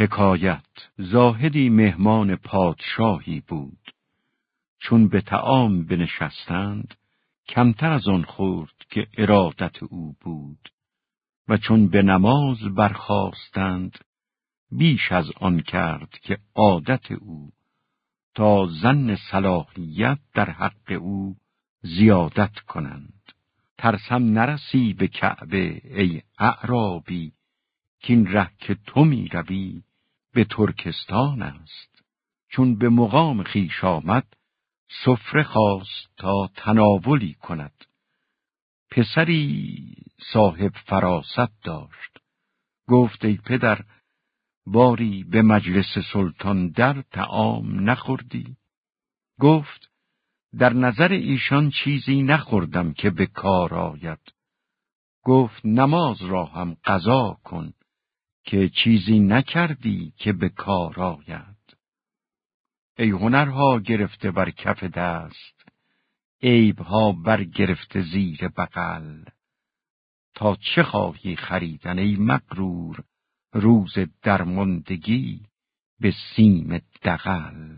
حکایت زاهدی مهمان پادشاهی بود. چون به تعام بنشستند کمتر از آن خورد که ارادت او بود. و چون به نماز برخواستند بیش از آن کرد که عادت او تا زن صلاحیت در حق او زیادت کنند. ترسم نرسی به کعبه ای اعرابی که این ره که تو می روی به ترکستان است. چون به مقام خیش آمد سفره خواست تا تناولی کند. پسری صاحب فراست داشت. گفت ای پدر باری به مجلس سلطان در تعام نخوردی؟ گفت در نظر ایشان چیزی نخوردم که به کار آید. گفت نماز را هم قضا کن. که چیزی نکردی که به کار آید. ای هنرها گرفته بر کف دست عیبها برگرفته زیر بغل. تا چه خواهی خریدن ای مقرور روز درماندگی به سیم دقل